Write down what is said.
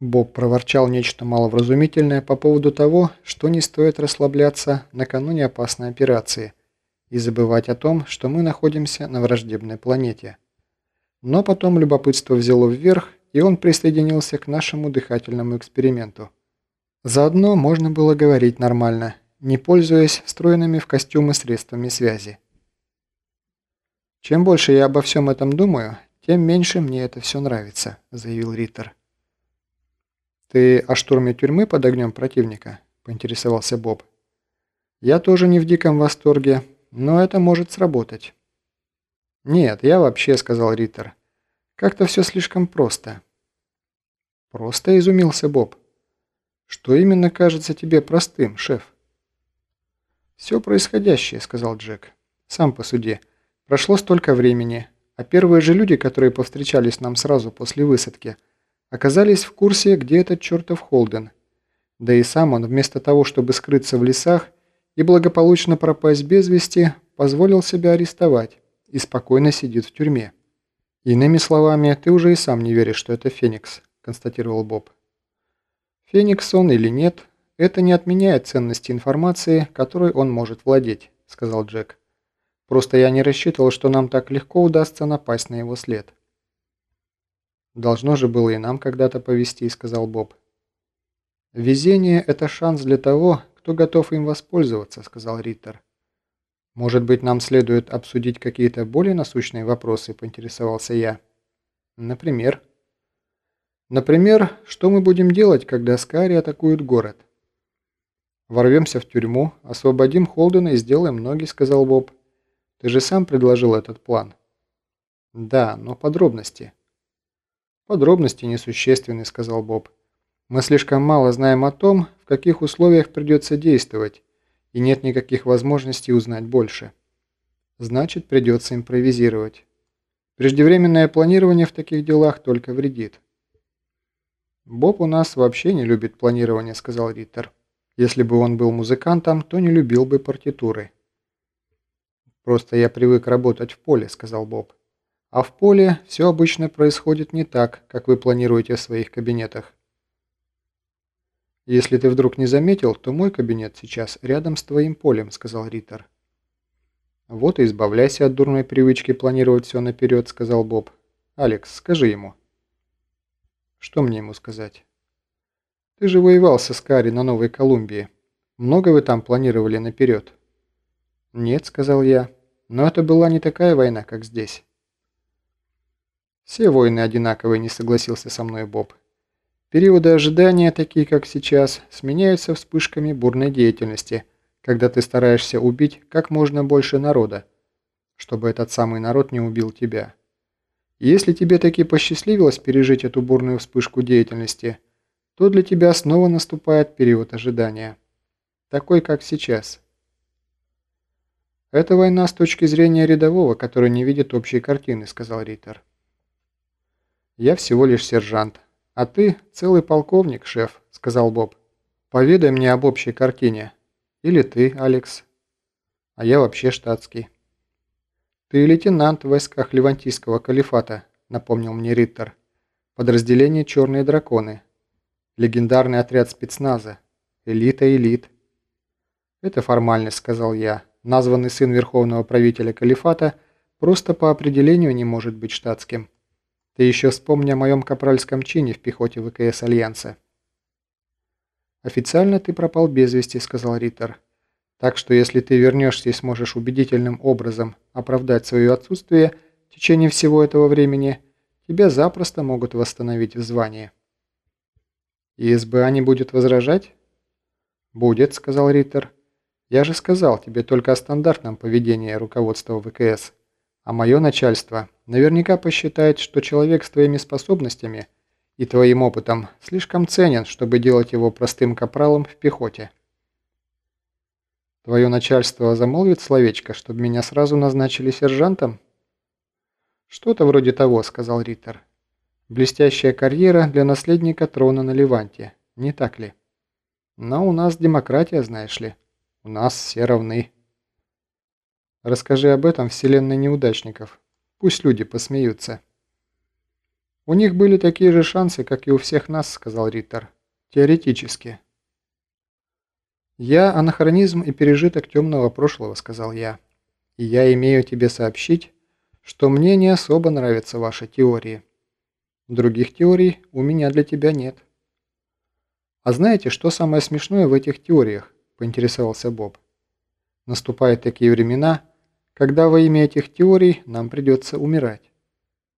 Боб проворчал нечто маловразумительное по поводу того, что не стоит расслабляться накануне опасной операции и забывать о том, что мы находимся на враждебной планете. Но потом любопытство взяло вверх, и он присоединился к нашему дыхательному эксперименту. Заодно можно было говорить нормально, не пользуясь встроенными в костюмы средствами связи. «Чем больше я обо всем этом думаю, тем меньше мне это все нравится», – заявил Риттер. «Ты о штурме тюрьмы под огнем противника?» – поинтересовался Боб. «Я тоже не в диком восторге, но это может сработать». «Нет, я вообще», – сказал Риттер. «Как-то все слишком просто». «Просто?» – изумился Боб. «Что именно кажется тебе простым, шеф?» «Все происходящее», – сказал Джек. «Сам посуди. Прошло столько времени, а первые же люди, которые повстречались нам сразу после высадки – оказались в курсе, где этот чертов Холден. Да и сам он, вместо того, чтобы скрыться в лесах и благополучно пропасть без вести, позволил себя арестовать и спокойно сидит в тюрьме. «Иными словами, ты уже и сам не веришь, что это Феникс», – констатировал Боб. «Феникс он или нет, это не отменяет ценности информации, которой он может владеть», – сказал Джек. «Просто я не рассчитывал, что нам так легко удастся напасть на его след». «Должно же было и нам когда-то повезти», — сказал Боб. «Везение — это шанс для того, кто готов им воспользоваться», — сказал Риттер. «Может быть, нам следует обсудить какие-то более насущные вопросы?» — поинтересовался я. «Например?» «Например, что мы будем делать, когда Скари атакуют город?» «Ворвемся в тюрьму, освободим Холдена и сделаем ноги», — сказал Боб. «Ты же сам предложил этот план». «Да, но подробности». «Подробности несущественны», — сказал Боб. «Мы слишком мало знаем о том, в каких условиях придется действовать, и нет никаких возможностей узнать больше. Значит, придется импровизировать. Преждевременное планирование в таких делах только вредит». «Боб у нас вообще не любит планирование», — сказал Риттер. «Если бы он был музыкантом, то не любил бы партитуры». «Просто я привык работать в поле», — сказал Боб. А в поле все обычно происходит не так, как вы планируете в своих кабинетах. «Если ты вдруг не заметил, то мой кабинет сейчас рядом с твоим полем», — сказал Риттер. «Вот и избавляйся от дурной привычки планировать все наперед», — сказал Боб. «Алекс, скажи ему». «Что мне ему сказать?» «Ты же воевал со Скари на Новой Колумбии. Много вы там планировали наперед?» «Нет», — сказал я, — «но это была не такая война, как здесь». «Все войны одинаковые», – не согласился со мной Боб. «Периоды ожидания, такие как сейчас, сменяются вспышками бурной деятельности, когда ты стараешься убить как можно больше народа, чтобы этот самый народ не убил тебя. Если тебе таки посчастливилось пережить эту бурную вспышку деятельности, то для тебя снова наступает период ожидания. Такой, как сейчас». «Это война с точки зрения рядового, который не видит общей картины», – сказал Риттер. «Я всего лишь сержант. А ты целый полковник, шеф», — сказал Боб. «Поведай мне об общей картине. Или ты, Алекс. А я вообще штатский». «Ты лейтенант в войсках Левантийского калифата», — напомнил мне Риттер. «Подразделение «Черные драконы». Легендарный отряд спецназа. Элита элит». «Это формальность», — сказал я. «Названный сын верховного правителя калифата просто по определению не может быть штатским». Ты еще вспомни о моем капральском чине в пехоте ВКС Альянса. «Официально ты пропал без вести», — сказал Риттер. «Так что если ты вернешься и сможешь убедительным образом оправдать свое отсутствие в течение всего этого времени, тебя запросто могут восстановить в звании». «И СБА не будет возражать?» «Будет», — сказал Риттер. «Я же сказал тебе только о стандартном поведении руководства ВКС». А мое начальство наверняка посчитает, что человек с твоими способностями и твоим опытом слишком ценен, чтобы делать его простым капралом в пехоте. Твое начальство замолвит словечко, чтобы меня сразу назначили сержантом? Что-то вроде того, сказал Риттер. Блестящая карьера для наследника трона на Леванте, не так ли? Но у нас демократия, знаешь ли. У нас все равны. Расскажи об этом вселенной неудачников. Пусть люди посмеются. «У них были такие же шансы, как и у всех нас», — сказал Риттер. «Теоретически». «Я анахронизм и пережиток темного прошлого», — сказал я. «И я имею тебе сообщить, что мне не особо нравятся ваши теории. Других теорий у меня для тебя нет». «А знаете, что самое смешное в этих теориях?» – поинтересовался Боб. «Наступают такие времена, когда во имя этих теорий нам придется умирать».